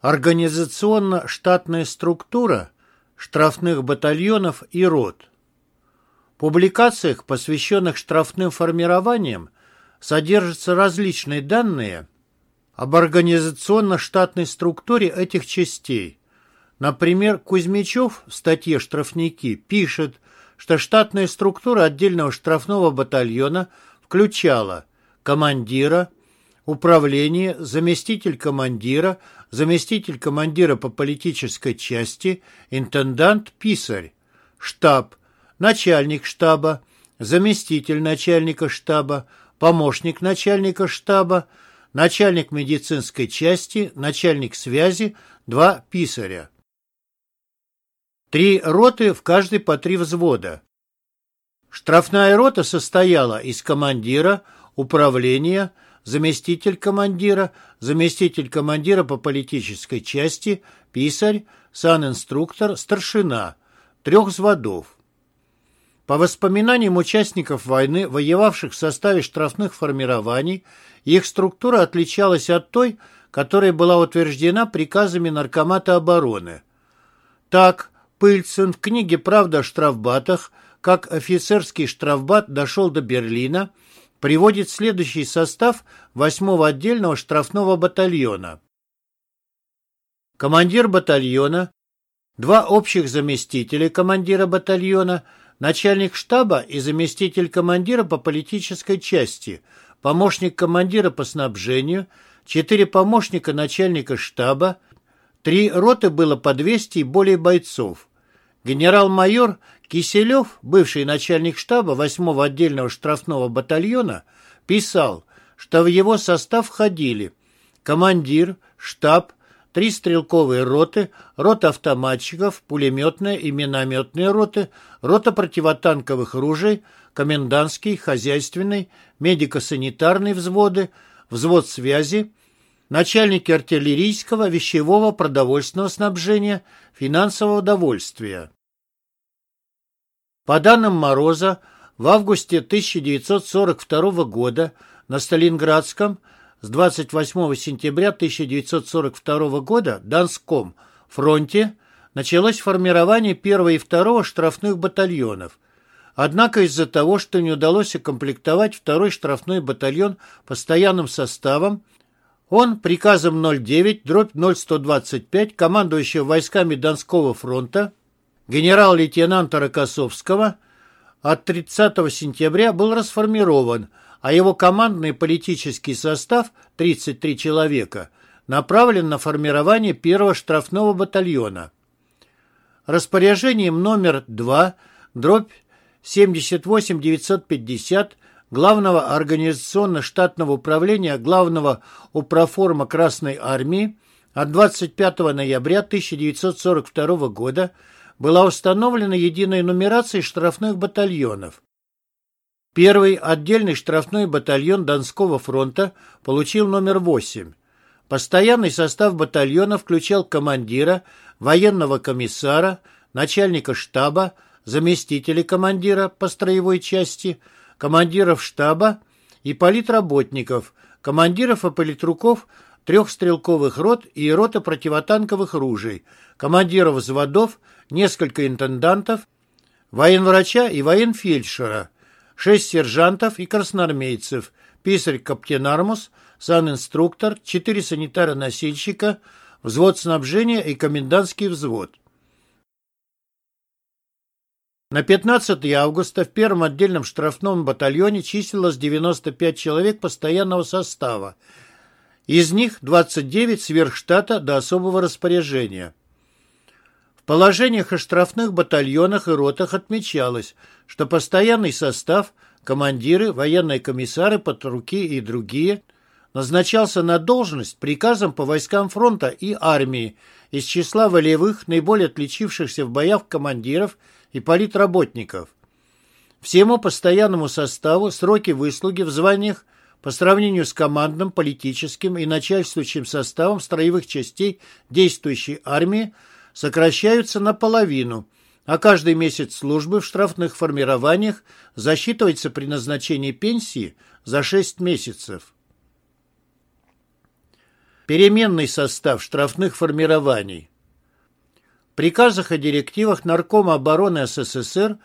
Организационно-штатная структура штрафных батальонов и рот. В публикациях, посвященных штрафным формированиям, содержатся различные данные об организационно-штатной структуре этих частей. Например, Кузьмичев в статье «Штрафники» пишет, что штатная структура отдельного штрафного батальона включала командира, управление, заместитель командира, заместитель командира по политической части, интендант-писарь, штаб, начальник штаба, заместитель начальника штаба, помощник начальника штаба, начальник медицинской части, начальник связи, два писаря. Три роты в каждой по три взвода. Штрафная рота состояла из командира, управления, заместитель командира, заместитель командира по политической части, писарь, санинструктор, старшина, трех взводов. По воспоминаниям участников войны, воевавших в составе штрафных формирований, их структура отличалась от той, которая была утверждена приказами Наркомата обороны. Так, Пыльцин в книге «Правда о штрафбатах», как офицерский штрафбат дошел до Берлина, приводит следующий состав 8-го отдельного штрафного батальона. Командир батальона, два общих заместителя командира батальона, начальник штаба и заместитель командира по политической части, помощник командира по снабжению, четыре помощника начальника штаба, три роты было по 200 и более бойцов. Генерал-майор Киселев, бывший начальник штаба 8-го отдельного штрафного батальона, писал, что в его состав входили командир, штаб, три стрелковые роты, рота автоматчиков, пулеметная и минометные роты, рота противотанковых ружей, комендантский, хозяйственный, медико-санитарный взводы, взвод связи, начальники артиллерийского, вещевого, продовольственного снабжения, финансового довольствия. По данным Мороза, в августе 1942 года на Сталинградском с 28 сентября 1942 года Донском фронте началось формирование 1 и 2 штрафных батальонов. Однако из-за того, что не удалось окомплектовать второй штрафной батальон постоянным составом, он приказом 09 дробь 0125 командующего войсками Донского фронта генерал-лейтенанта Рокоссовского от 30 сентября был расформирован, а его командный политический состав, 33 человека, направлен на формирование первого штрафного батальона. Распоряжением номер 2, дробь 78950 Главного организационно-штатного управления Главного управформа Красной Армии от 25 ноября 1942 года была установлена единая нумерация штрафных батальонов. Первый отдельный штрафной батальон Донского фронта получил номер 8. Постоянный состав батальона включал командира, военного комиссара, начальника штаба, заместителей командира по строевой части, командиров штаба и политработников, командиров и политруков трех стрелковых рот и рота противотанковых ружей, командиров взводов несколько интендантов, военврача и военфельдшера, шесть сержантов и красноармейцев, писарь-каптенармус, санинструктор, четыре санитара-носильщика, взвод снабжения и комендантский взвод. На 15 августа в первом отдельном штрафном батальоне числилось 95 человек постоянного состава, из них 29 сверх штата до особого распоряжения. Положениях о штрафных батальонах и ротах отмечалось, что постоянный состав, командиры, военные комиссары, подруки и другие назначался на должность приказом по войскам фронта и армии из числа волевых, наиболее отличившихся в боях командиров и политработников. Всему постоянному составу сроки выслуги в званиях по сравнению с командным, политическим и начальствующим составом строевых частей действующей армии сокращаются наполовину, а каждый месяц службы в штрафных формированиях засчитывается при назначении пенсии за 6 месяцев. Переменный состав штрафных формирований. Приказах и директивах Наркома обороны СССР,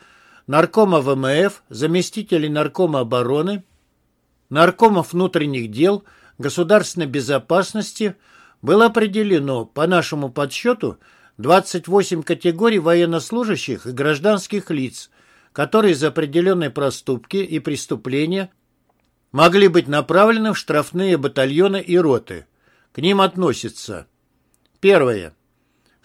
Наркома ВМФ, заместителей Наркома обороны, Наркомов внутренних дел, государственной безопасности было определено, по нашему подсчету, 28 категорий военнослужащих и гражданских лиц, которые за определенные проступки и преступления могли быть направлены в штрафные батальоны и роты. К ним относятся Первое.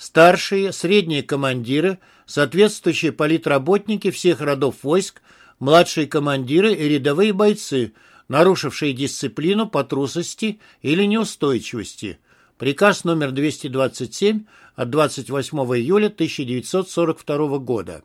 Старшие, средние командиры, соответствующие политработники всех родов войск, младшие командиры и рядовые бойцы, нарушившие дисциплину по трусости или неустойчивости. Приказ номер 227 от 28 июля 1942 года.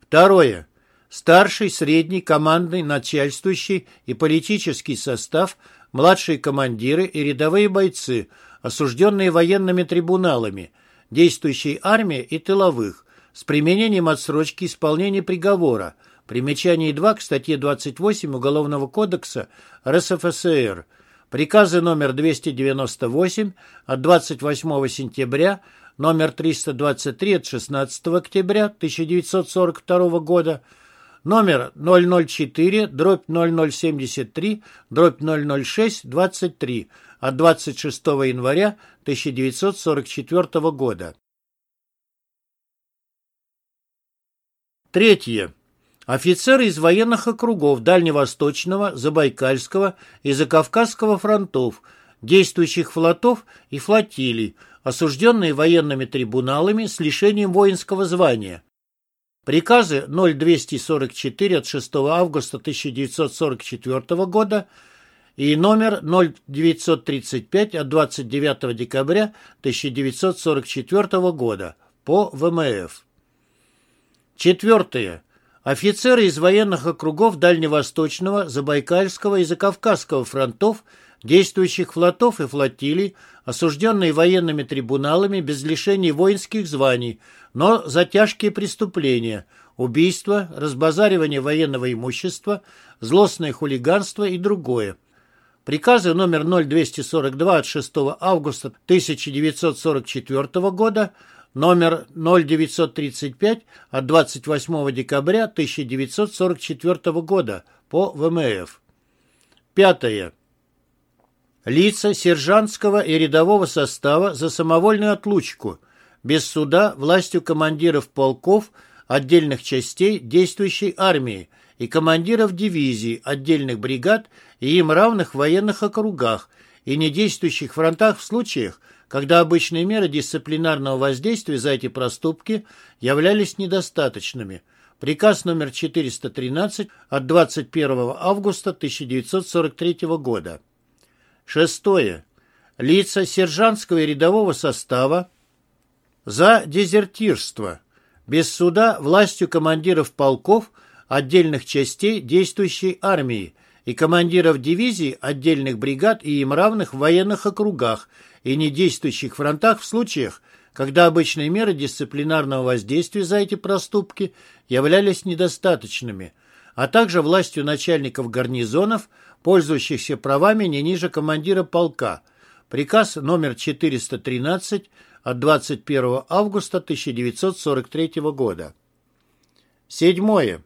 Второе. Старший, средний, командный, начальствующий и политический состав, младшие командиры и рядовые бойцы, осужденные военными трибуналами, действующей армии и тыловых, с применением отсрочки исполнения приговора, примечание 2 к статье 28 Уголовного кодекса РСФСР, приказы номер 298 от 28 сентября, номер 323 от 16 октября 1942 года, номер 004, дробь 0073, дробь 006, 23 от 26 января 1944 года. Третье. Офицеры из военных округов Дальневосточного, Забайкальского и Закавказского фронтов, действующих флотов и флотилий, осужденные военными трибуналами с лишением воинского звания – Приказы 0244 от 6 августа 1944 года и номер 0935 от 29 декабря 1944 года по ВМФ. Четвертое. Офицеры из военных округов Дальневосточного, Забайкальского и Закавказского фронтов, действующих флотов и флотилий, осужденные военными трибуналами без лишения воинских званий – но за тяжкие преступления – убийство, разбазаривание военного имущества, злостное хулиганство и другое. Приказы номер 0242 от 6 августа 1944 года, номер 0935 от 28 декабря 1944 года по ВМФ. Пятое. Лица сержантского и рядового состава за самовольную отлучку – без суда властью командиров полков, отдельных частей действующей армии и командиров дивизий, отдельных бригад и им равных военных округах и недействующих фронтах в случаях, когда обычные меры дисциплинарного воздействия за эти проступки являлись недостаточными. Приказ номер 413 от 21 августа 1943 года. Шестое. Лица сержантского и рядового состава за дезертирство, без суда властью командиров полков, отдельных частей действующей армии и командиров дивизий, отдельных бригад и им равных в военных округах и недействующих фронтах в случаях, когда обычные меры дисциплинарного воздействия за эти проступки являлись недостаточными, а также властью начальников гарнизонов, пользующихся правами не ниже командира полка. Приказ номер 413 от 21 августа 1943 года. Седьмое.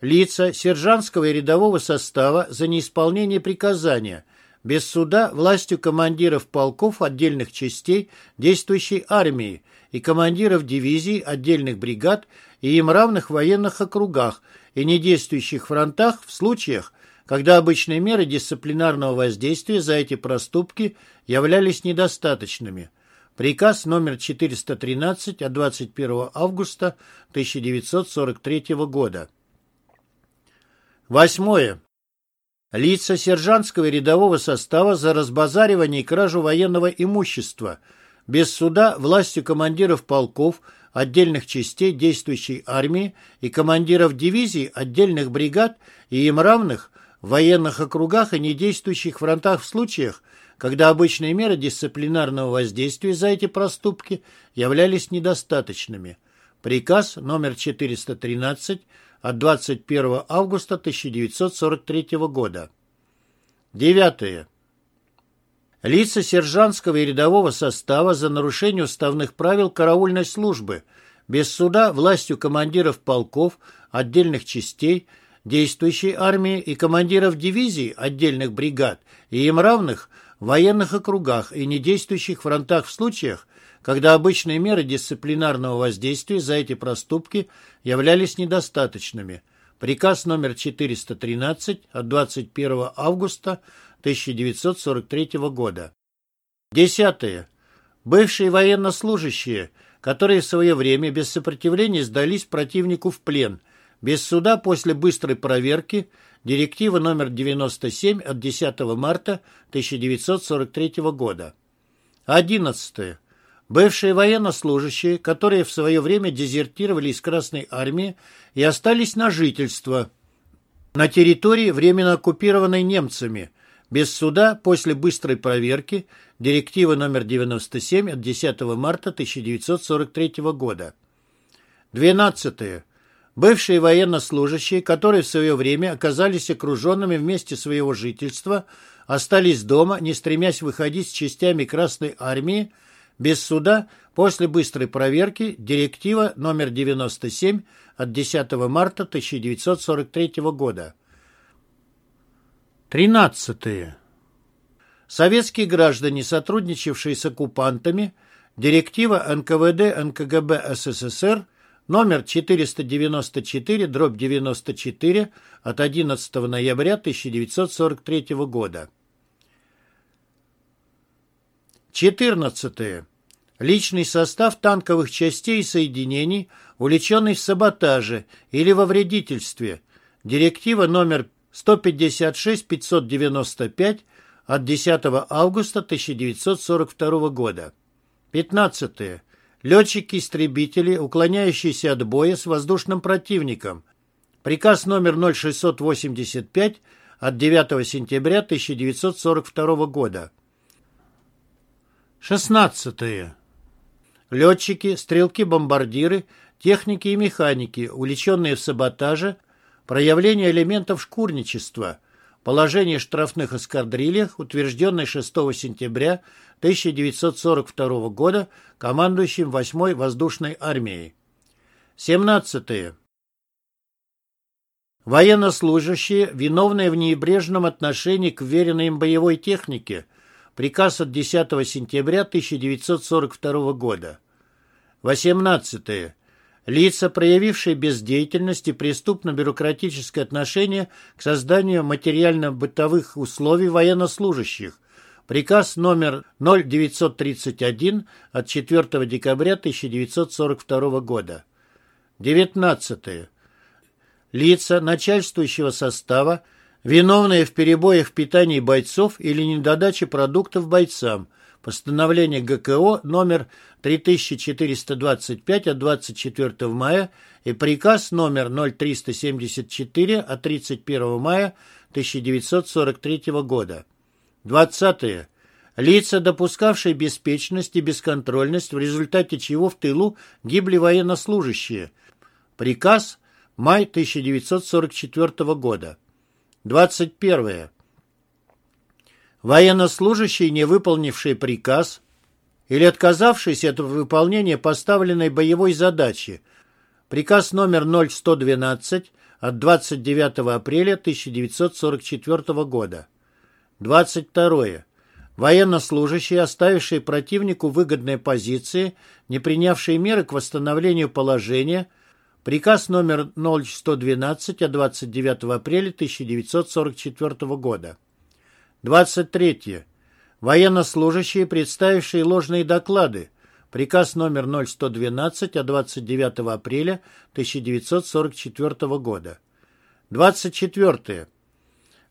Лица сержантского и рядового состава за неисполнение приказания без суда властью командиров полков отдельных частей действующей армии и командиров дивизий, отдельных бригад и им равных военных округах и недействующих фронтах в случаях, когда обычные меры дисциплинарного воздействия за эти проступки являлись недостаточными – Приказ номер 413 от 21 августа 1943 года. Восьмое. Лица сержантского и рядового состава за разбазаривание и кражу военного имущества без суда властью командиров полков, отдельных частей действующей армии и командиров дивизий, отдельных бригад и им равных в военных округах и недействующих фронтах в случаях, когда обычные меры дисциплинарного воздействия за эти проступки являлись недостаточными. Приказ номер 413 от 21 августа 1943 года. Девятое. Лица сержантского и рядового состава за нарушение уставных правил караульной службы, без суда властью командиров полков, отдельных частей, действующей армии и командиров дивизий отдельных бригад и им равных в военных округах и недействующих фронтах в случаях, когда обычные меры дисциплинарного воздействия за эти проступки являлись недостаточными. Приказ номер 413 от 21 августа 1943 года. Десятое. Бывшие военнослужащие, которые в свое время без сопротивления сдались противнику в плен, без суда после быстрой проверки, директива номер 97 от 10 марта 1943 года. Одиннадцатое. Бывшие военнослужащие, которые в свое время дезертировали из Красной Армии и остались на жительство на территории, временно оккупированной немцами, без суда после быстрой проверки, директива номер 97 от 10 марта 1943 года. 12. Бывшие военнослужащие, которые в свое время оказались окруженными в месте своего жительства, остались дома, не стремясь выходить с частями Красной Армии, без суда после быстрой проверки директива номер 97 от 10 марта 1943 года. 13. Советские граждане, сотрудничавшие с оккупантами, директива НКВД НКГБ СССР номер 494, дробь 94 от 11 ноября 1943 года. 14. Личный состав танковых частей и соединений, увлеченный в саботаже или во вредительстве. Директива номер 156-595 от 10 августа 1942 года. 15. Летчики-истребители, уклоняющиеся от боя с воздушным противником. Приказ номер 0685 от 9 сентября 1942 года. 16. Летчики, стрелки-бомбардиры, техники и механики, увлеченные в саботаже, проявление элементов шкурничества, положение штрафных эскадрильях, утвержденное 6 сентября 1942 года командующим 8-й воздушной армией. 17. Военнослужащие, виновные в неизбежном отношении к веренной им боевой технике – Приказ от 10 сентября 1942 года. 18. Лица, проявившие бездеятельность и преступно-бюрократическое отношение к созданию материально-бытовых условий военнослужащих. Приказ номер 0931 от 4 декабря 1942 года. 19. Лица начальствующего состава, виновные в перебоях в питании бойцов или недодаче продуктов бойцам. Постановление ГКО номер 3425 от 24 мая и приказ номер 0374 от 31 мая 1943 года. 20. Лица, допускавшие беспечность и бесконтрольность, в результате чего в тылу гибли военнослужащие. Приказ май 1944 года. 21. Военнослужащие, не выполнившие приказ или отказавшиеся от выполнения поставленной боевой задачи. Приказ номер 0112 от 29 апреля 1944 года. 22. Военнослужащие, оставившие противнику выгодные позиции, не принявшие меры к восстановлению положения – Приказ номер 0112 от 29 апреля 1944 года. 23. Военнослужащие, представившие ложные доклады. Приказ номер 0112 от 29 апреля 1944 года. 24.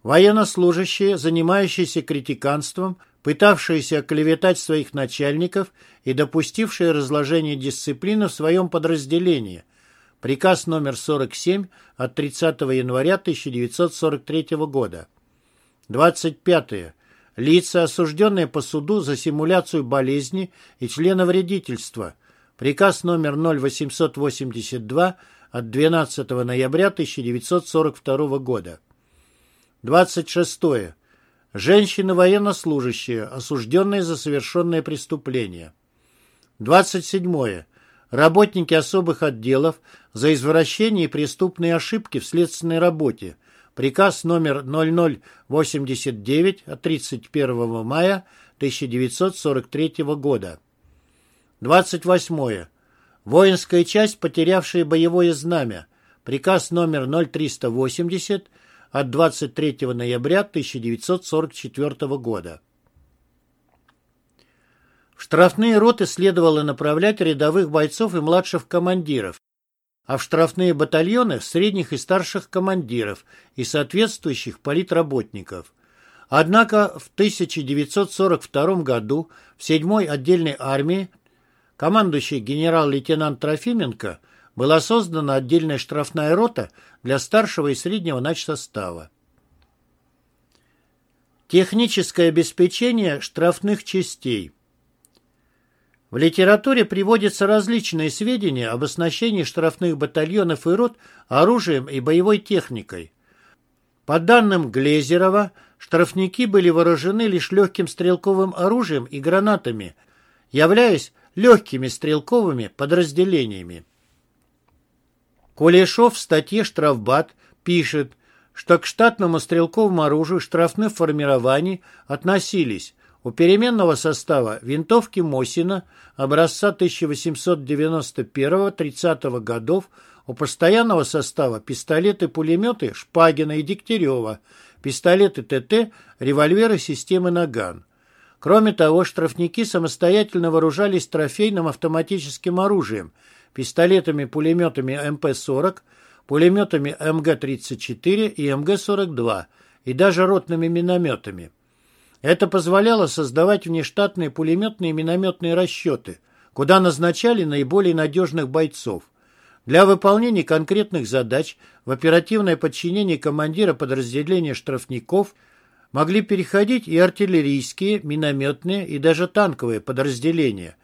Военнослужащие, занимающиеся критиканством, пытавшиеся оклеветать своих начальников и допустившие разложение дисциплины в своем подразделении, Приказ номер 47 от 30 января 1943 года. 25. Лица, осужденные по суду за симуляцию болезни и членовредительства. Приказ номер 0882 от 12 ноября 1942 года. 26. Женщины военнослужащие, осужденные за совершенные преступления. 27. Работники особых отделов за извращение и преступные ошибки в следственной работе. Приказ номер 0089 от 31 мая 1943 года. 28. Воинская часть, потерявшая боевое знамя. Приказ номер 0380 от 23 ноября 1944 года. В штрафные роты следовало направлять рядовых бойцов и младших командиров, а в штрафные батальоны средних и старших командиров и соответствующих политработников. Однако в 1942 году в 7-й отдельной армии командующий генерал-лейтенант Трофименко была создана отдельная штрафная рота для старшего и среднего начсостава. Техническое обеспечение штрафных частей – в литературе приводятся различные сведения об оснащении штрафных батальонов и рот оружием и боевой техникой. По данным Глезерова, штрафники были вооружены лишь легким стрелковым оружием и гранатами, являясь легкими стрелковыми подразделениями. Кулешов в статье «Штрафбат» пишет, что к штатному стрелковому оружию штрафных формирований относились у переменного состава винтовки Мосина образца 1891-30 годов, у постоянного состава пистолеты-пулеметы Шпагина и Дегтярева, пистолеты ТТ, револьверы системы «Наган». Кроме того, штрафники самостоятельно вооружались трофейным автоматическим оружием, пистолетами-пулеметами МП-40, пулеметами МГ-34 и МГ-42 и даже ротными минометами. Это позволяло создавать внештатные пулеметные и минометные расчеты, куда назначали наиболее надежных бойцов. Для выполнения конкретных задач в оперативное подчинение командира подразделения штрафников могли переходить и артиллерийские, минометные и даже танковые подразделения.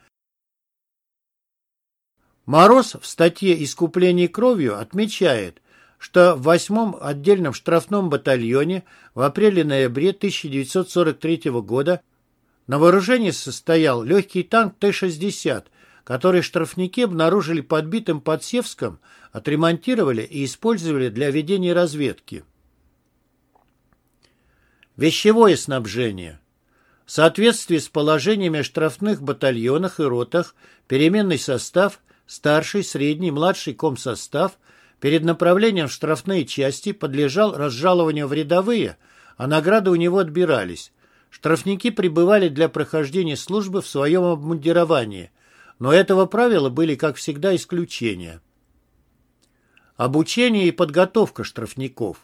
Мороз в статье «Искупление кровью» отмечает, что в 8-м отдельном штрафном батальоне в апреле-ноябре 1943 года на вооружении состоял легкий танк Т-60, который штрафники обнаружили подбитым под Севском, отремонтировали и использовали для ведения разведки. Вещевое снабжение. В соответствии с положениями штрафных батальонах и ротах, переменный состав, старший, средний, младший комсостав – перед направлением в штрафные части подлежал разжалованию в рядовые, а награды у него отбирались. Штрафники пребывали для прохождения службы в своем обмундировании, но этого правила были, как всегда, исключения. Обучение и подготовка штрафников.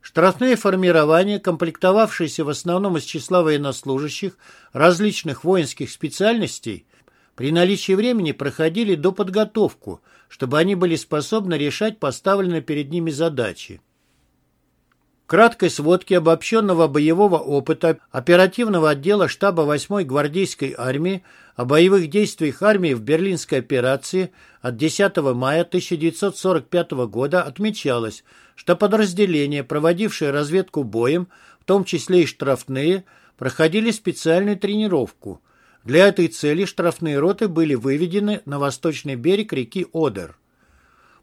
Штрафные формирования, комплектовавшиеся в основном из числа военнослужащих различных воинских специальностей, при наличии времени проходили до подготовку, чтобы они были способны решать поставленные перед ними задачи. Краткой сводки обобщенного боевого опыта оперативного отдела штаба 8-й гвардейской армии о боевых действиях армии в Берлинской операции от 10 мая 1945 года отмечалось, что подразделения, проводившие разведку боем, в том числе и штрафные, проходили специальную тренировку – для этой цели штрафные роты были выведены на восточный берег реки Одер.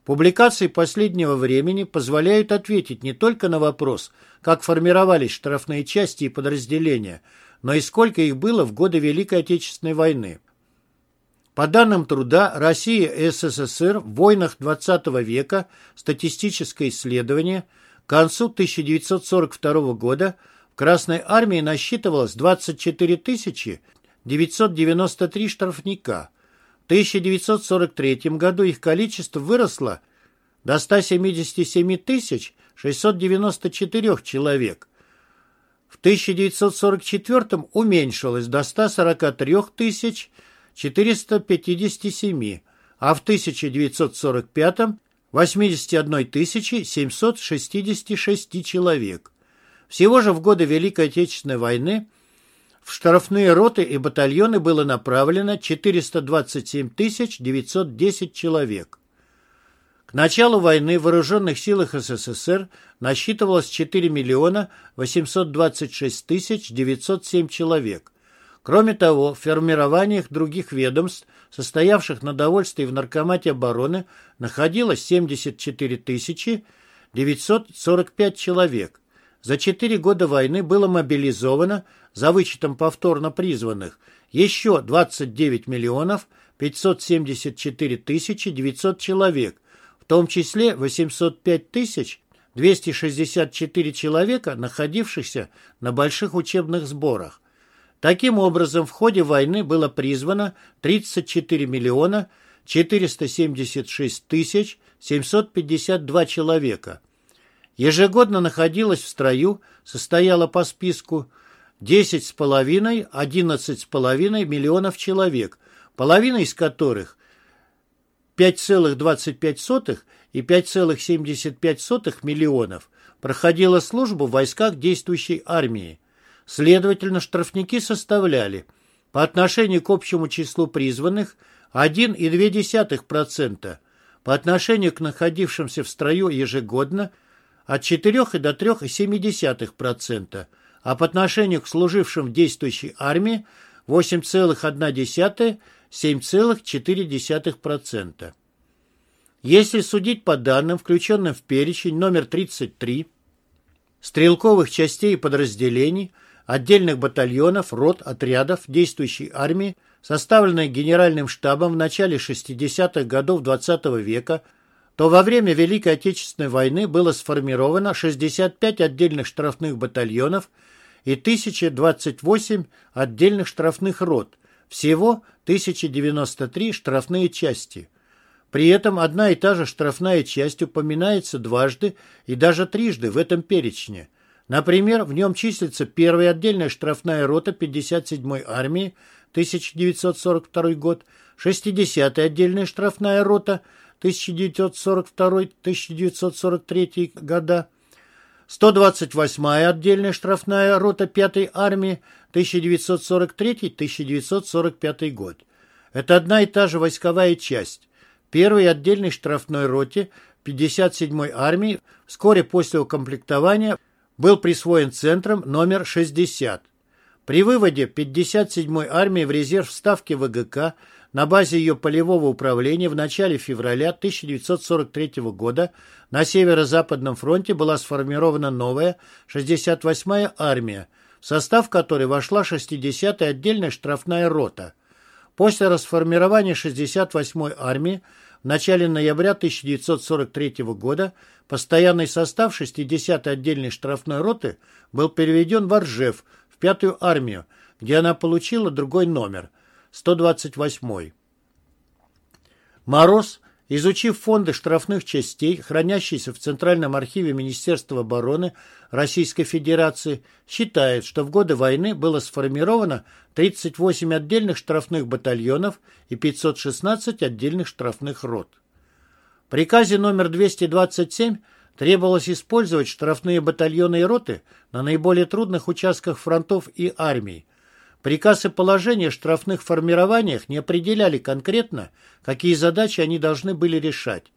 Публикации последнего времени позволяют ответить не только на вопрос, как формировались штрафные части и подразделения, но и сколько их было в годы Великой Отечественной войны. По данным труда Россия и СССР в войнах XX века статистическое исследование к концу 1942 года в Красной армии насчитывалось 24 тысячи 993 штрафника. В 1943 году их количество выросло до 177 694 человек. В 1944 уменьшилось до 143 457, а в 1945 81 766 человек. Всего же в годы Великой Отечественной войны – в штрафные роты и батальоны было направлено 427 910 человек. К началу войны в вооруженных силах СССР насчитывалось 4 миллиона 826 тысяч 907 человек. Кроме того, в формированиях других ведомств, состоявших на довольствии в Наркомате обороны, находилось 74 тысячи 945 человек. За 4 года войны было мобилизовано, за вычетом повторно призванных, еще 29 миллионов 574 тысячи 900 человек, в том числе 805 тысяч 264 человека, находившихся на больших учебных сборах. Таким образом, в ходе войны было призвано 34 миллиона 476 тысяч 752 человека. Ежегодно находилось в строю, состояло по списку 10,5-11,5 миллионов человек, половина из которых 5,25 и 5,75 миллионов проходила службу в войсках действующей армии. Следовательно, штрафники составляли по отношению к общему числу призванных 1,2%, по отношению к находившимся в строю ежегодно от 4 до 3,7%, а по отношению к служившим в действующей армии 8,1-7,4%. Если судить по данным, включенным в перечень номер 33, стрелковых частей и подразделений, отдельных батальонов, рот, отрядов действующей армии, составленной Генеральным штабом в начале 60-х годов XX -го века, то во время Великой Отечественной войны было сформировано 65 отдельных штрафных батальонов и 1028 отдельных штрафных рот, всего 1093 штрафные части. При этом одна и та же штрафная часть упоминается дважды и даже трижды в этом перечне. Например, в нем числится первая отдельная штрафная рота 57-й армии 1942 год, 60-я отдельная штрафная рота 1942-1943 года, 128-я отдельная штрафная рота 5-й армии 1943-1945 год. Это одна и та же войсковая часть. Первой отдельной штрафной роте 57-й армии вскоре после укомплектования был присвоен центром номер 60. При выводе 57-й армии в резерв Ставки ВГК на базе ее полевого управления в начале февраля 1943 года на Северо-Западном фронте была сформирована новая 68-я армия, в состав которой вошла 60-я отдельная штрафная рота. После расформирования 68-й армии в начале ноября 1943 года постоянный состав 60-й отдельной штрафной роты был переведен в Оржев, 5-ю армию, где она получила другой номер – 128-й. Мороз, изучив фонды штрафных частей, хранящиеся в Центральном архиве Министерства обороны Российской Федерации, считает, что в годы войны было сформировано 38 отдельных штрафных батальонов и 516 отдельных штрафных рот. В приказе номер 227 требовалось использовать штрафные батальоны и роты на наиболее трудных участках фронтов и армий. Приказ и положения о штрафных формированиях не определяли конкретно, какие задачи они должны были решать.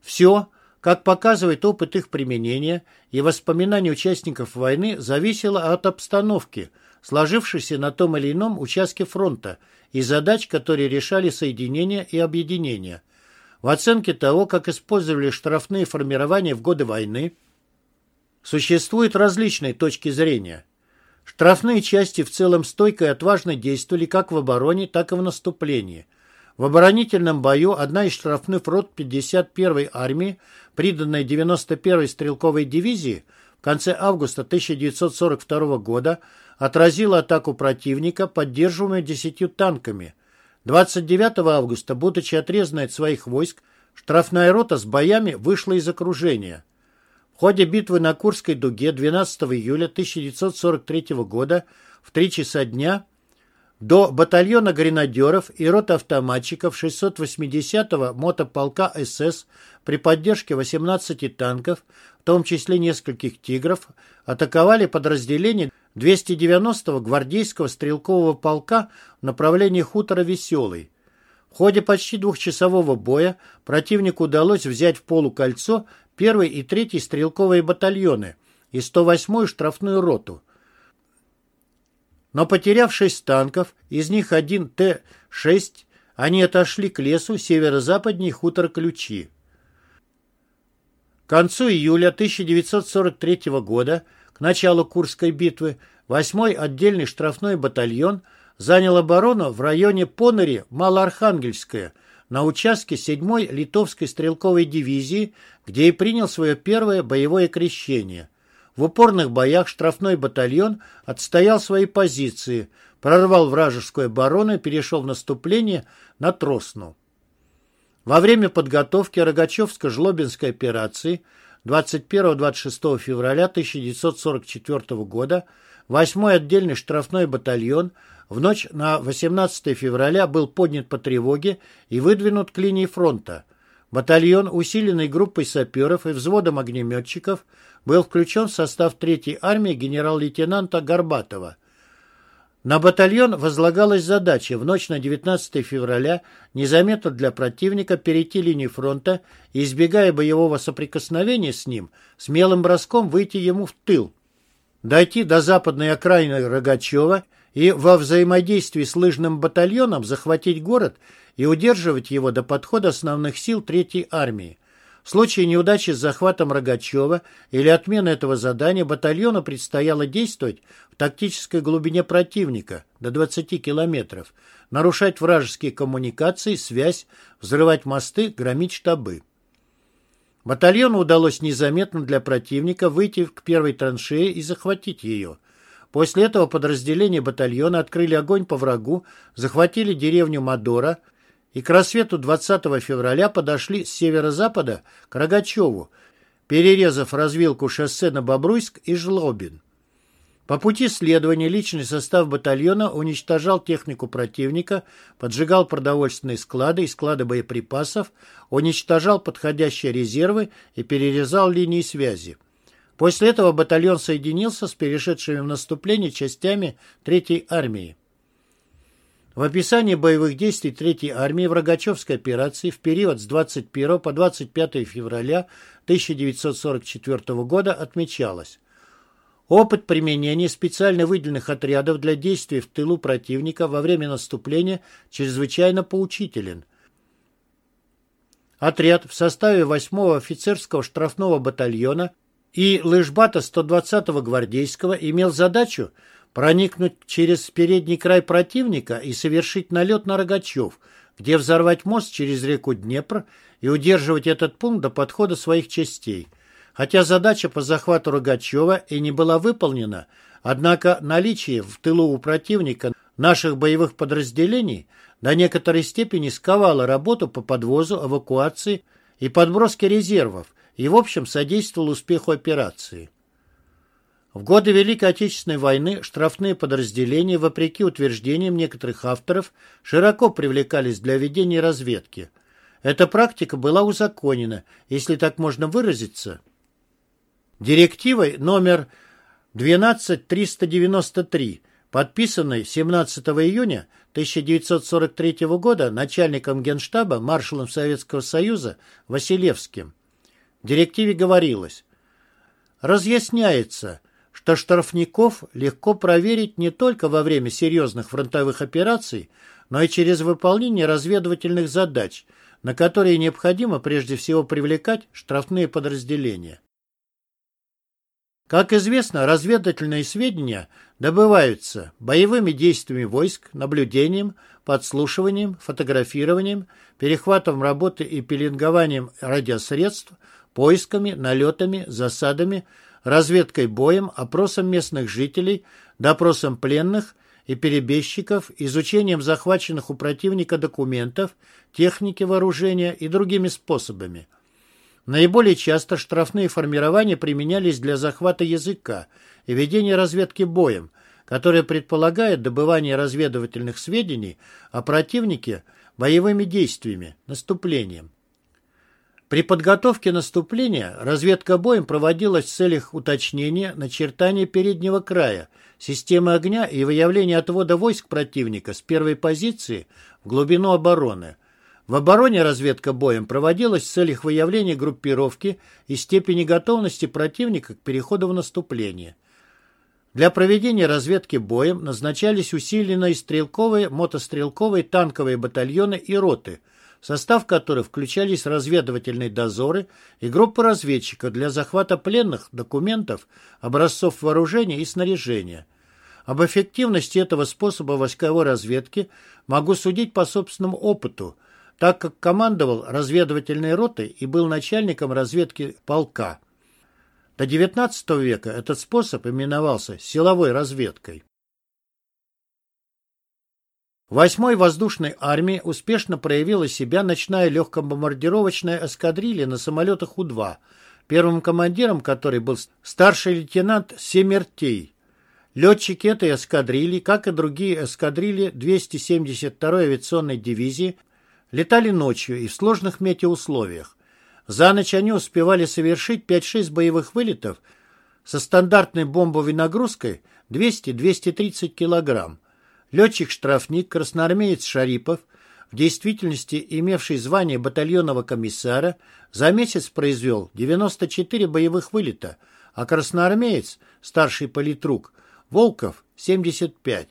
Все, как показывает опыт их применения и воспоминания участников войны, зависело от обстановки – сложившийся на том или ином участке фронта и задач, которые решали соединения и объединения. В оценке того, как использовали штрафные формирования в годы войны, существуют различные точки зрения. Штрафные части в целом стойко и отважно действовали как в обороне, так и в наступлении. В оборонительном бою одна из штрафных рот 51-й армии, приданная 91-й стрелковой дивизии, в конце августа 1942 года отразила атаку противника, поддерживаемую десятью танками. 29 августа, будучи отрезанной от своих войск, штрафная рота с боями вышла из окружения. В ходе битвы на Курской дуге 12 июля 1943 года в 3 часа дня до батальона гренадеров и рот автоматчиков 680-го мотополка СС при поддержке 18 танков, в том числе нескольких «Тигров», атаковали подразделение 290-го гвардейского стрелкового полка в направлении хутора Веселый. В ходе почти двухчасового боя противнику удалось взять в полукольцо первый и третий стрелковые батальоны и 108-ю штрафную роту. Но потеряв шесть танков, из них один Т-6, они отошли к лесу северо-западней хутор Ключи. К концу июля 1943 года, к началу Курской битвы, 8-й отдельный штрафной батальон занял оборону в районе Понери Малоархангельская на участке 7-й литовской стрелковой дивизии, где и принял свое первое боевое крещение. В упорных боях штрафной батальон отстоял свои позиции, прорвал вражескую оборону и перешел в наступление на Тросну. Во время подготовки Рогачевско-Жлобинской операции 21-26 февраля 1944 года 8-й отдельный штрафной батальон в ночь на 18 февраля был поднят по тревоге и выдвинут к линии фронта. Батальон, усиленный группой саперов и взводом огнеметчиков, был включен в состав 3-й армии генерал-лейтенанта Горбатова – на батальон возлагалась задача в ночь на 19 февраля незаметно для противника перейти линию фронта и, избегая боевого соприкосновения с ним, смелым броском выйти ему в тыл, дойти до западной окраины Рогачева и во взаимодействии с лыжным батальоном захватить город и удерживать его до подхода основных сил Третьей армии. В случае неудачи с захватом Рогачева или отмены этого задания батальону предстояло действовать в тактической глубине противника до 20 километров, нарушать вражеские коммуникации, связь, взрывать мосты, громить штабы. Батальону удалось незаметно для противника выйти к первой траншее и захватить ее. После этого подразделения батальона открыли огонь по врагу, захватили деревню Мадора – и к рассвету 20 февраля подошли с северо-запада к Рогачеву, перерезав развилку шоссе на Бобруйск и Жлобин. По пути следования личный состав батальона уничтожал технику противника, поджигал продовольственные склады и склады боеприпасов, уничтожал подходящие резервы и перерезал линии связи. После этого батальон соединился с перешедшими в наступление частями Третьей армии. В описании боевых действий Третьей армии в Рогачевской операции в период с 21 по 25 февраля 1944 года отмечалось Опыт применения специально выделенных отрядов для действий в тылу противника во время наступления чрезвычайно поучителен. Отряд в составе 8-го офицерского штрафного батальона и лыжбата 120-го гвардейского имел задачу проникнуть через передний край противника и совершить налет на Рогачев, где взорвать мост через реку Днепр и удерживать этот пункт до подхода своих частей. Хотя задача по захвату Рогачева и не была выполнена, однако наличие в тылу у противника наших боевых подразделений до некоторой степени сковало работу по подвозу, эвакуации и подброске резервов и, в общем, содействовало успеху операции. В годы Великой Отечественной войны штрафные подразделения, вопреки утверждениям некоторых авторов, широко привлекались для ведения разведки. Эта практика была узаконена, если так можно выразиться, директивой номер 12393, подписанной 17 июня 1943 года начальником Генштаба, маршалом Советского Союза Василевским. В директиве говорилось «Разъясняется, что штрафников легко проверить не только во время серьезных фронтовых операций, но и через выполнение разведывательных задач, на которые необходимо прежде всего привлекать штрафные подразделения. Как известно, разведывательные сведения добываются боевыми действиями войск, наблюдением, подслушиванием, фотографированием, перехватом работы и пеленгованием радиосредств, поисками, налетами, засадами, разведкой боем, опросом местных жителей, допросом пленных и перебежчиков, изучением захваченных у противника документов, техники вооружения и другими способами. Наиболее часто штрафные формирования применялись для захвата языка и ведения разведки боем, которое предполагает добывание разведывательных сведений о противнике боевыми действиями, наступлением. При подготовке наступления разведка боем проводилась в целях уточнения начертания переднего края, системы огня и выявления отвода войск противника с первой позиции в глубину обороны. В обороне разведка боем проводилась в целях выявления группировки и степени готовности противника к переходу в наступление. Для проведения разведки боем назначались усиленные стрелковые, мотострелковые, танковые батальоны и роты, состав которых включались разведывательные дозоры и группы разведчиков для захвата пленных, документов, образцов вооружения и снаряжения. Об эффективности этого способа войсковой разведки могу судить по собственному опыту – так как командовал разведывательной ротой и был начальником разведки полка. До XIX века этот способ именовался силовой разведкой. В 8-й воздушной армии успешно проявила себя ночная легкобомбардировочная эскадрилья на самолетах У-2, первым командиром которой был старший лейтенант Семертей. Летчики этой эскадрильи, как и другие эскадрильи 272-й авиационной дивизии, летали ночью и в сложных метеоусловиях. За ночь они успевали совершить 5-6 боевых вылетов со стандартной бомбовой нагрузкой 200-230 килограмм. Летчик-штрафник, красноармеец Шарипов, в действительности имевший звание батальонного комиссара, за месяц произвел 94 боевых вылета, а красноармеец, старший политрук, Волков – 75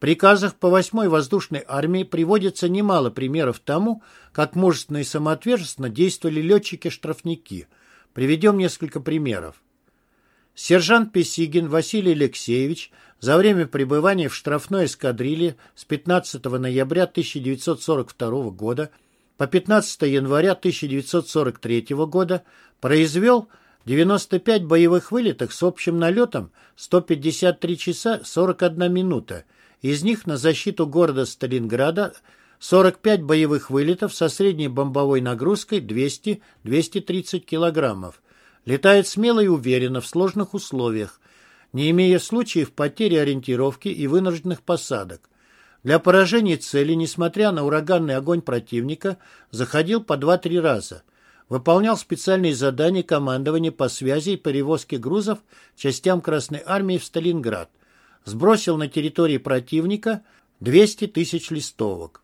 приказах по 8-й воздушной армии приводится немало примеров тому, как мужественно и самоотверженно действовали летчики-штрафники. Приведем несколько примеров. Сержант Песигин Василий Алексеевич за время пребывания в штрафной эскадрилье с 15 ноября 1942 года по 15 января 1943 года произвел 95 боевых вылетов с общим налетом 153 часа 41 минута из них на защиту города Сталинграда 45 боевых вылетов со средней бомбовой нагрузкой 200-230 килограммов. Летает смело и уверенно в сложных условиях, не имея случаев потери ориентировки и вынужденных посадок. Для поражения цели, несмотря на ураганный огонь противника, заходил по 2-3 раза. Выполнял специальные задания командования по связи и перевозке грузов частям Красной Армии в Сталинград сбросил на территории противника 200 тысяч листовок.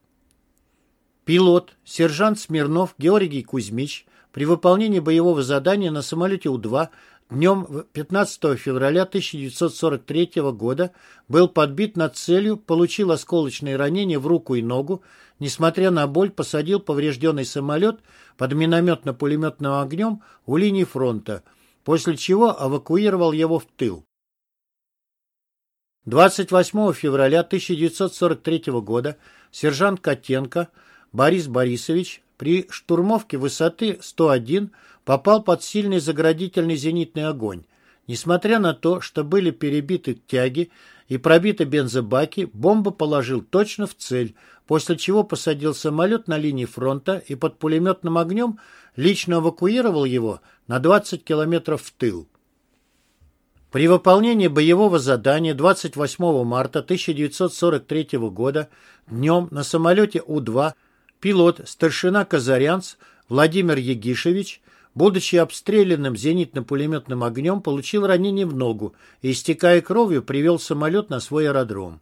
Пилот, сержант Смирнов Георгий Кузьмич при выполнении боевого задания на самолете У-2 днем 15 февраля 1943 года был подбит над целью, получил осколочные ранения в руку и ногу, несмотря на боль, посадил поврежденный самолет под минометно-пулеметным огнем у линии фронта, после чего эвакуировал его в тыл. 28 февраля 1943 года сержант Котенко Борис Борисович при штурмовке высоты 101 попал под сильный заградительный зенитный огонь. Несмотря на то, что были перебиты тяги и пробиты бензобаки, бомба положил точно в цель, после чего посадил самолет на линии фронта и под пулеметным огнем лично эвакуировал его на 20 километров в тыл. При выполнении боевого задания 28 марта 1943 года днем на самолете У-2 пилот старшина Казарянц Владимир Егишевич, будучи обстрелянным зенитно-пулеметным огнем, получил ранение в ногу и, истекая кровью, привел самолет на свой аэродром.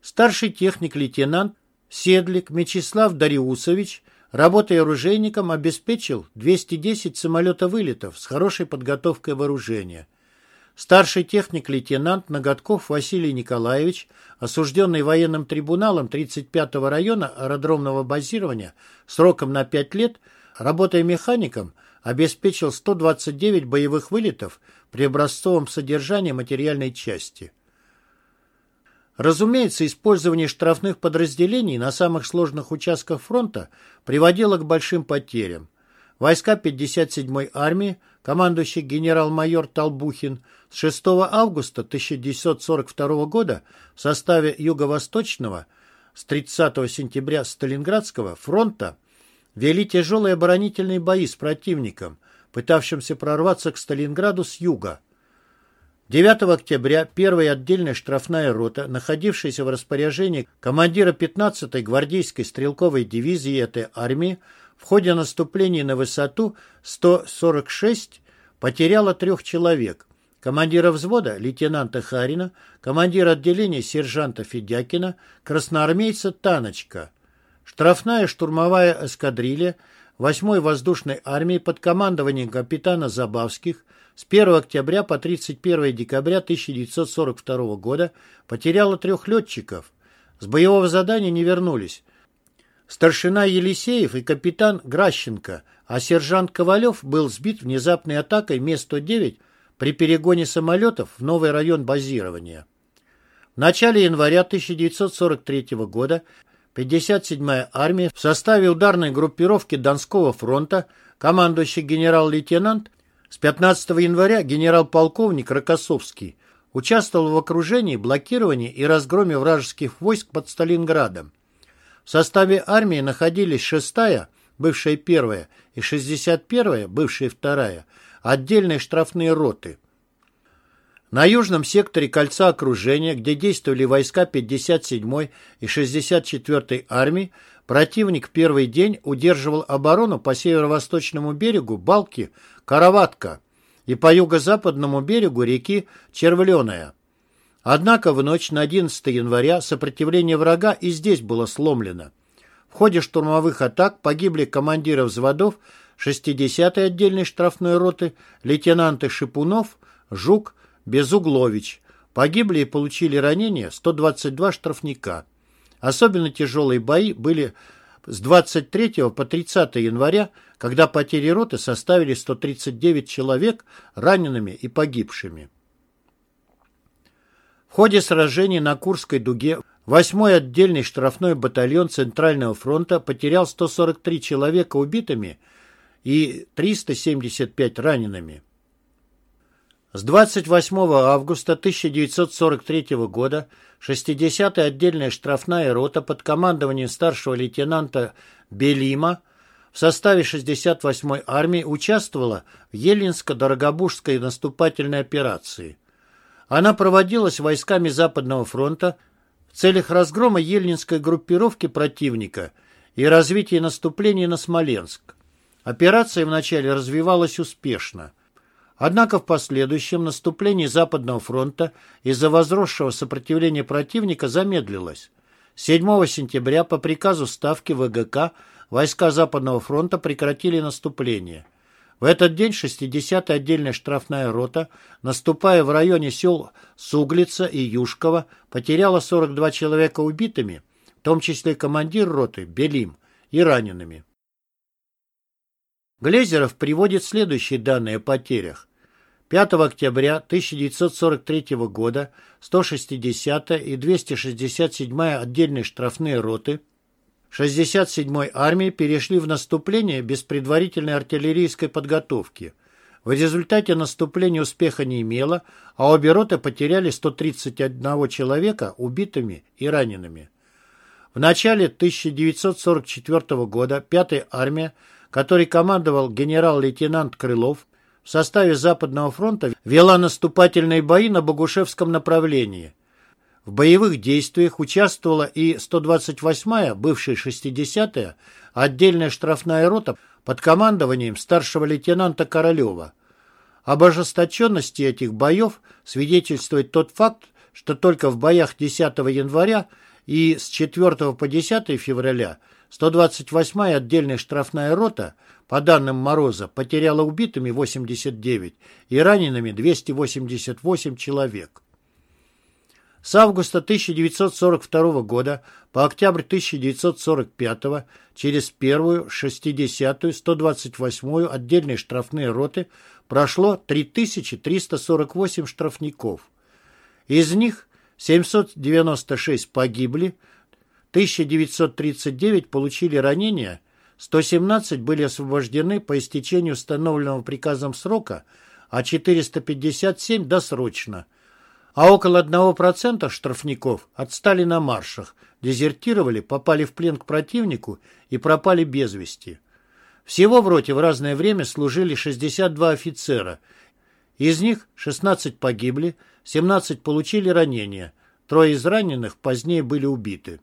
Старший техник-лейтенант Седлик Мечислав Дариусович, работая оружейником, обеспечил 210 самолета-вылетов с хорошей подготовкой вооружения – Старший техник-лейтенант Ноготков Василий Николаевич, осужденный военным трибуналом 35-го района аэродромного базирования сроком на 5 лет, работая механиком, обеспечил 129 боевых вылетов при образцовом содержании материальной части. Разумеется, использование штрафных подразделений на самых сложных участках фронта приводило к большим потерям. Войска 57-й армии, командующий генерал-майор Толбухин, с 6 августа 1942 года в составе Юго-Восточного с 30 сентября Сталинградского фронта вели тяжелые оборонительные бои с противником, пытавшимся прорваться к Сталинграду с юга. 9 октября первая отдельная штрафная рота, находившаяся в распоряжении командира 15-й гвардейской стрелковой дивизии этой армии, в ходе наступления на высоту 146 потеряла трех человек. Командира взвода лейтенанта Харина, командира отделения сержанта Федякина, красноармейца Таночка. Штрафная штурмовая эскадрилья 8-й воздушной армии под командованием капитана Забавских с 1 октября по 31 декабря 1942 года потеряла трех летчиков. С боевого задания не вернулись. Старшина Елисеев и капитан Гращенко, а сержант Ковалев был сбит внезапной атакой Ме-109 при перегоне самолетов в новый район базирования. В начале января 1943 года 57-я армия в составе ударной группировки Донского фронта, командующий генерал-лейтенант, с 15 января генерал-полковник Рокоссовский участвовал в окружении, блокировании и разгроме вражеских войск под Сталинградом. В составе армии находились 6-я, бывшая первая, и 61-я, бывшая вторая, отдельные штрафные роты. На южном секторе кольца окружения, где действовали войска 57-й и 64-й армии, противник первый день удерживал оборону по северо-восточному берегу Балки Караватка и по юго-западному берегу реки Червленая. Однако в ночь на 11 января сопротивление врага и здесь было сломлено. В ходе штурмовых атак погибли командиры взводов 60-й отдельной штрафной роты, лейтенанты Шипунов, Жук, Безуглович. Погибли и получили ранения 122 штрафника. Особенно тяжелые бои были с 23 по 30 января, когда потери роты составили 139 человек ранеными и погибшими. В ходе сражений на Курской дуге 8-й отдельный штрафной батальон Центрального фронта потерял 143 человека убитыми и 375 ранеными. С 28 августа 1943 года 60-я отдельная штрафная рота под командованием старшего лейтенанта Белима в составе 68-й армии участвовала в Елинско-Дорогобужской наступательной операции. Она проводилась войсками Западного фронта в целях разгрома ельнинской группировки противника и развития наступления на Смоленск. Операция вначале развивалась успешно – Однако в последующем наступление Западного фронта из-за возросшего сопротивления противника замедлилось. 7 сентября по приказу Ставки ВГК войска Западного фронта прекратили наступление. В этот день 60-я отдельная штрафная рота, наступая в районе сел Суглица и Юшково, потеряла 42 человека убитыми, в том числе командир роты Белим, и ранеными. Глезеров приводит следующие данные о потерях. 5 октября 1943 года 160-я и 267-я отдельные штрафные роты 67-й армии перешли в наступление без предварительной артиллерийской подготовки. В результате наступление успеха не имело, а обе роты потеряли 131 человека убитыми и ранеными. В начале 1944 года 5-я армия который командовал генерал-лейтенант Крылов, в составе Западного фронта вела наступательные бои на Богушевском направлении. В боевых действиях участвовала и 128-я, бывшая 60-я, отдельная штрафная рота под командованием старшего лейтенанта Королева. Об ожесточенности этих боев свидетельствует тот факт, что только в боях 10 января и с 4 по 10 февраля – 128-я отдельная штрафная рота, по данным Мороза, потеряла убитыми 89 и ранеными 288 человек. С августа 1942 года по октябрь 1945 через первую, 60-ю, 128-ю отдельные штрафные роты прошло 3348 штрафников. Из них 796 погибли, 1939 получили ранения, 117 были освобождены по истечению установленного приказом срока, а 457 досрочно. А около 1% штрафников отстали на маршах, дезертировали, попали в плен к противнику и пропали без вести. Всего в роте в разное время служили 62 офицера. Из них 16 погибли, 17 получили ранения. Трое из раненых позднее были убиты.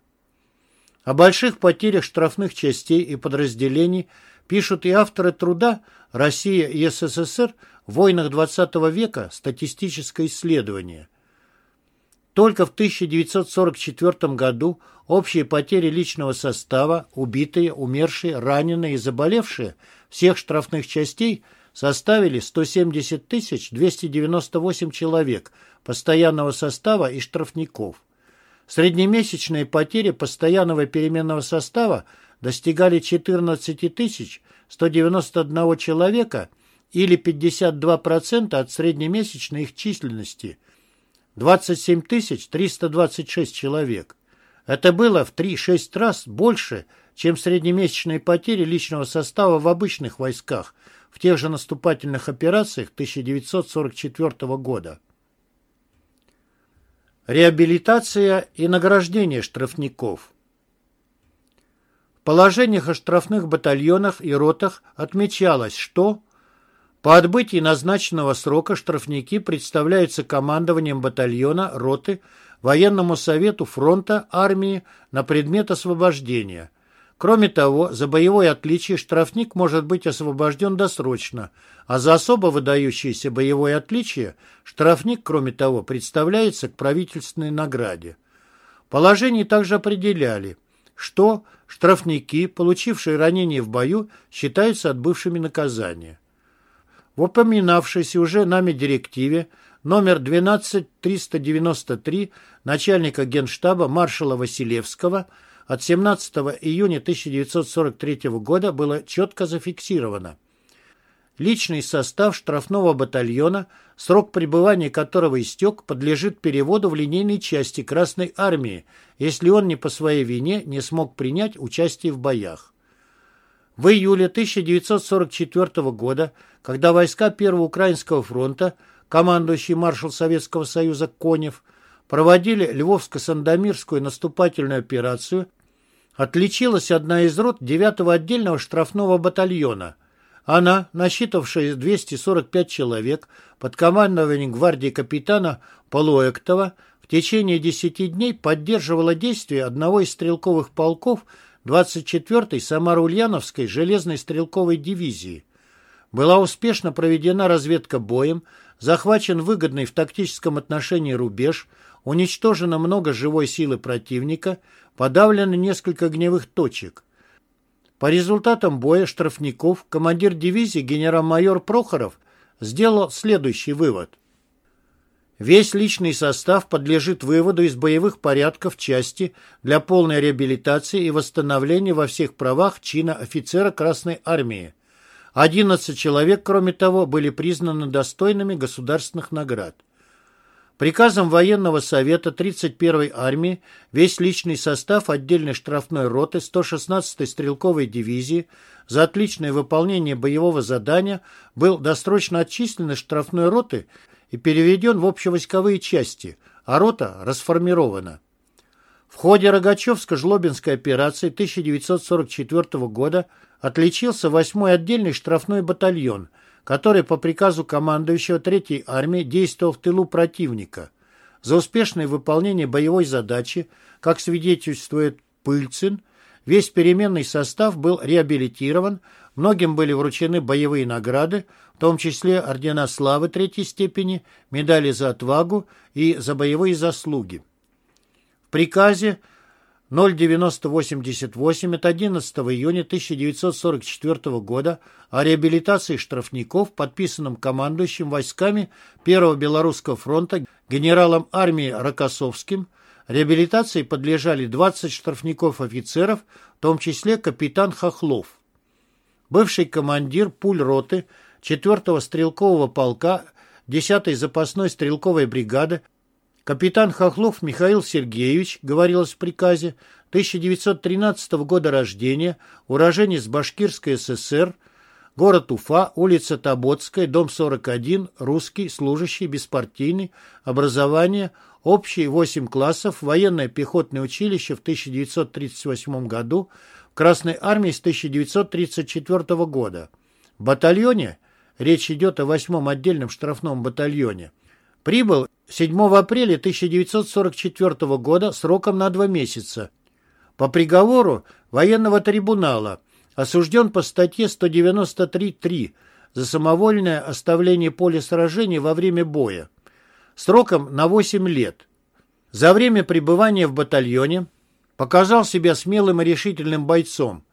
О больших потерях штрафных частей и подразделений пишут и авторы труда «Россия и СССР в войнах XX века. Статистическое исследование». Только в 1944 году общие потери личного состава, убитые, умершие, раненые и заболевшие всех штрафных частей составили 170 298 человек постоянного состава и штрафников. Среднемесячные потери постоянного переменного состава достигали 14 191 человека или 52% от среднемесячной их численности – 27 326 человек. Это было в 3-6 раз больше, чем среднемесячные потери личного состава в обычных войсках в тех же наступательных операциях 1944 года. Реабилитация и награждение штрафников В положениях о штрафных батальонах и ротах отмечалось, что по отбытии назначенного срока штрафники представляются командованием батальона, роты, военному совету фронта, армии на предмет освобождения. Кроме того, за боевое отличие штрафник может быть освобожден досрочно, а за особо выдающееся боевое отличие штрафник, кроме того, представляется к правительственной награде. Положение также определяли, что штрафники, получившие ранения в бою, считаются отбывшими наказание. В упоминавшейся уже нами директиве номер 12393 начальника генштаба маршала Василевского от 17 июня 1943 года было четко зафиксировано. Личный состав штрафного батальона, срок пребывания которого истек, подлежит переводу в линейные части Красной Армии, если он не по своей вине не смог принять участие в боях. В июле 1944 года, когда войска Первого Украинского фронта, командующий маршал Советского Союза Конев, проводили Львовско-Сандомирскую наступательную операцию, отличилась одна из рот 9-го отдельного штрафного батальона. Она, насчитавшая 245 человек, под командованием гвардии капитана Полуэктова, в течение 10 дней поддерживала действия одного из стрелковых полков 24-й Самаро-Ульяновской железной стрелковой дивизии. Была успешно проведена разведка боем, захвачен выгодный в тактическом отношении рубеж, уничтожено много живой силы противника, подавлено несколько огневых точек. По результатам боя штрафников командир дивизии генерал-майор Прохоров сделал следующий вывод. Весь личный состав подлежит выводу из боевых порядков части для полной реабилитации и восстановления во всех правах чина офицера Красной Армии. 11 человек, кроме того, были признаны достойными государственных наград. Приказом военного совета 31-й армии весь личный состав отдельной штрафной роты 116-й стрелковой дивизии за отличное выполнение боевого задания был досрочно отчислен из штрафной роты и переведен в общевойсковые части, а рота расформирована. В ходе Рогачевско-Жлобинской операции 1944 года отличился 8-й отдельный штрафной батальон, который по приказу командующего 3-й армии действовал в тылу противника. За успешное выполнение боевой задачи, как свидетельствует Пыльцин, весь переменный состав был реабилитирован, многим были вручены боевые награды, в том числе ордена славы третьей степени, медали за отвагу и за боевые заслуги. В приказе 09088 от 11 июня 1944 года о реабилитации штрафников, подписанном командующим войсками Первого Белорусского фронта генералом армии Рокоссовским, реабилитации подлежали 20 штрафников-офицеров, в том числе капитан Хохлов. Бывший командир пуль роты 4-го стрелкового полка 10-й запасной стрелковой бригады капитан Хохлов Михаил Сергеевич, говорилось в приказе, 1913 года рождения, уроженец Башкирской ССР, город Уфа, улица Таботская, дом 41, русский, служащий, беспартийный, образование, общий 8 классов, военное пехотное училище в 1938 году, Красной армии с 1934 года. В батальоне речь идет о 8-м отдельном штрафном батальоне, прибыл 7 апреля 1944 года сроком на два месяца. По приговору военного трибунала осужден по статье 193.3 за самовольное оставление поля сражений во время боя. Сроком на 8 лет. За время пребывания в батальоне показал себя смелым и решительным бойцом.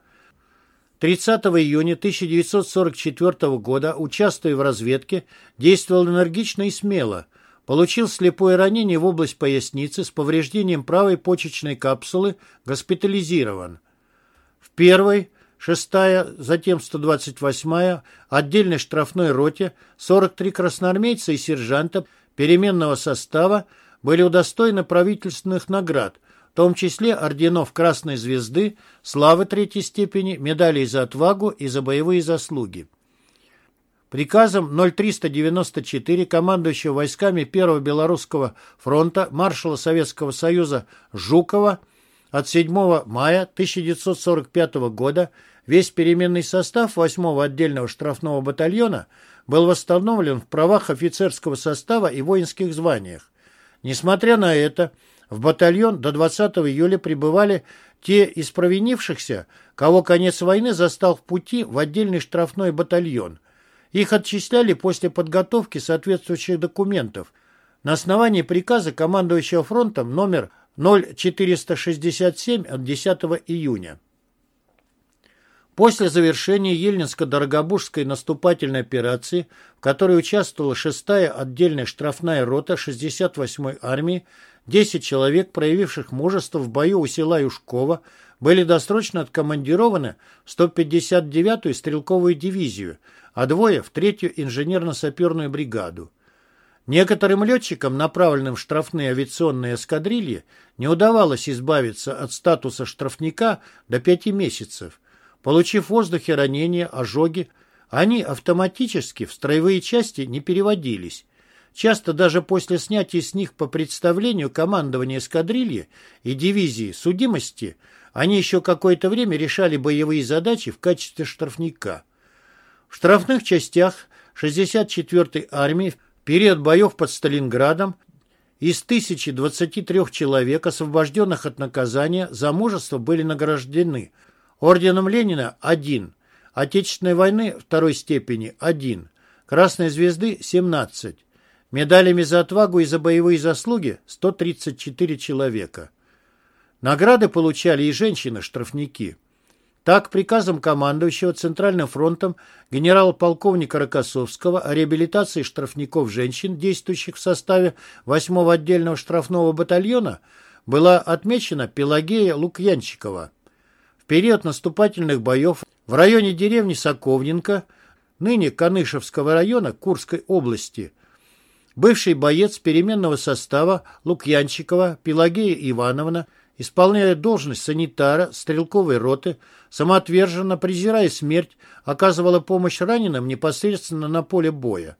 30 июня 1944 года, участвуя в разведке, действовал энергично и смело. Получил слепое ранение в область поясницы с повреждением правой почечной капсулы, госпитализирован. В первой, шестая, затем 128-я, отдельной штрафной роте 43 красноармейца и сержанта переменного состава были удостоены правительственных наград – том числе орденов Красной Звезды, Славы Третьей степени, медалей за отвагу и за боевые заслуги. Приказом 0394 командующего войсками Первого Белорусского фронта маршала Советского Союза Жукова от 7 мая 1945 года весь переменный состав 8-го отдельного штрафного батальона был восстановлен в правах офицерского состава и воинских званиях. Несмотря на это, в батальон до 20 июля прибывали те из провинившихся, кого конец войны застал в пути в отдельный штрафной батальон. Их отчисляли после подготовки соответствующих документов на основании приказа командующего фронтом номер 0467 от 10 июня. После завершения Ельнинско-Дорогобужской наступательной операции, в которой участвовала 6-я отдельная штрафная рота 68-й армии, 10 человек, проявивших мужество в бою у села Юшкова, были досрочно откомандированы в 159-ю стрелковую дивизию, а двое в 3-ю инженерно-саперную бригаду. Некоторым летчикам, направленным в штрафные авиационные эскадрильи, не удавалось избавиться от статуса штрафника до пяти месяцев. Получив в воздухе ранения, ожоги, они автоматически в строевые части не переводились, Часто даже после снятия с них по представлению командования эскадрильи и дивизии судимости они еще какое-то время решали боевые задачи в качестве штрафника. В штрафных частях 64-й армии в период боев под Сталинградом из 1023 человек, освобожденных от наказания, за мужество были награждены орденом Ленина – один, Отечественной войны второй степени – один, Красной звезды – 17, Медалями за отвагу и за боевые заслуги 134 человека. Награды получали и женщины-штрафники. Так, приказом командующего Центральным фронтом генерал-полковника Рокоссовского о реабилитации штрафников-женщин, действующих в составе 8-го отдельного штрафного батальона, была отмечена Пелагея Лукьянчикова. Период наступательных боев в районе деревни Соковненко, ныне Канышевского района Курской области, Бывший боец переменного состава Лукьянчикова Пелагея Ивановна, исполняя должность санитара стрелковой роты, самоотверженно, презирая смерть, оказывала помощь раненым непосредственно на поле боя.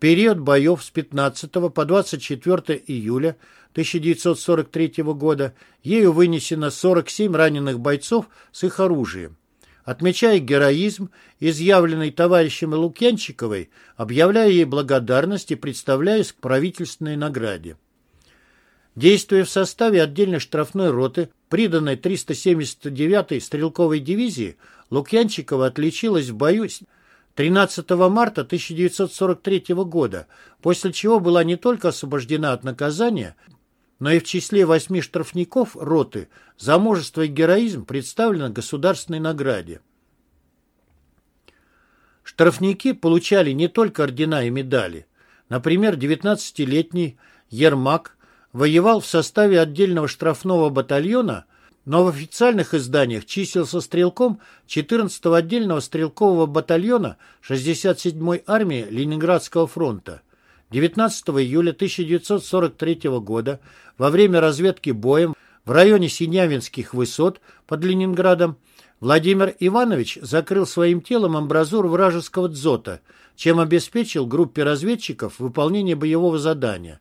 Период боев с 15 по 24 июля 1943 года ею вынесено 47 раненых бойцов с их оружием. Отмечая героизм, изъявленный товарищем Лукьянчиковой, объявляя ей благодарность и представляясь к правительственной награде. Действуя в составе отдельной штрафной роты, приданной 379-й стрелковой дивизии, Лукьянчикова отличилась в бою 13 марта 1943 года, после чего была не только освобождена от наказания, но и в числе восьми штрафников роты за мужество и героизм представлено государственной награде. Штрафники получали не только ордена и медали. Например, 19-летний Ермак воевал в составе отдельного штрафного батальона, но в официальных изданиях числился стрелком 14-го отдельного стрелкового батальона 67-й армии Ленинградского фронта. 19 июля 1943 года во время разведки боем в районе Синявинских высот под Ленинградом Владимир Иванович закрыл своим телом амбразуру вражеского дзота, чем обеспечил группе разведчиков выполнение боевого задания.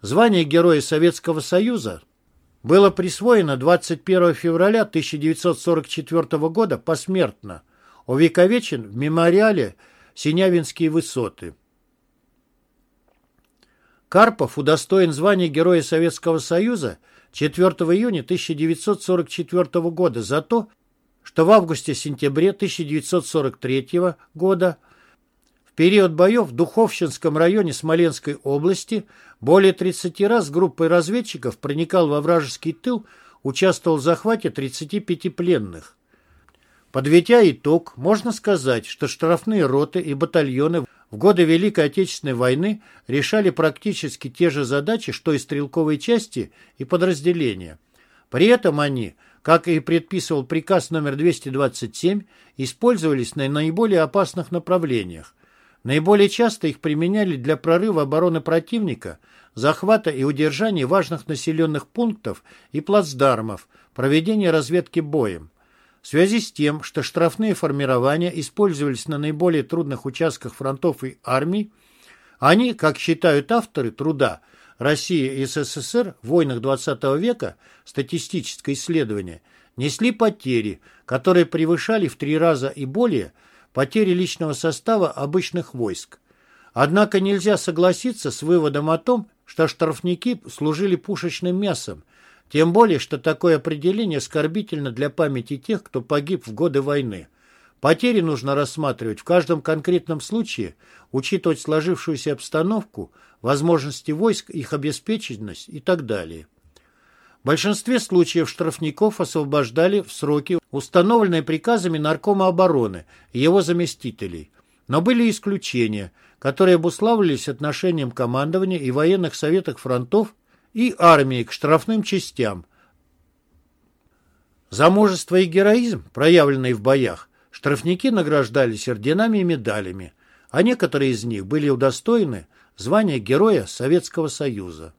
Звание Героя Советского Союза было присвоено 21 февраля 1944 года посмертно, увековечен в мемориале «Синявинские высоты». Карпов удостоен звания Героя Советского Союза 4 июня 1944 года за то, что в августе-сентябре 1943 года Период боев в Духовщинском районе Смоленской области более 30 раз группой разведчиков проникал во вражеский тыл, участвовал в захвате 35 пленных. Подведя итог, можно сказать, что штрафные роты и батальоны в годы Великой Отечественной войны решали практически те же задачи, что и стрелковые части и подразделения. При этом они, как и предписывал приказ номер 227, использовались на наиболее опасных направлениях. Наиболее часто их применяли для прорыва обороны противника, захвата и удержания важных населенных пунктов и плацдармов, проведения разведки боем. В связи с тем, что штрафные формирования использовались на наиболее трудных участках фронтов и армий, они, как считают авторы труда «Россия и СССР в войнах XX века. Статистическое исследование», несли потери, которые превышали в три раза и более потери личного состава обычных войск. Однако нельзя согласиться с выводом о том, что штрафники служили пушечным мясом, тем более, что такое определение оскорбительно для памяти тех, кто погиб в годы войны. Потери нужно рассматривать в каждом конкретном случае, учитывать сложившуюся обстановку, возможности войск, их обеспеченность и так далее. В большинстве случаев штрафников освобождали в сроки, установленные приказами Наркома обороны и его заместителей. Но были исключения, которые обуславливались отношением командования и военных советов фронтов и армии к штрафным частям. За мужество и героизм, проявленные в боях, штрафники награждались орденами и медалями, а некоторые из них были удостоены звания Героя Советского Союза.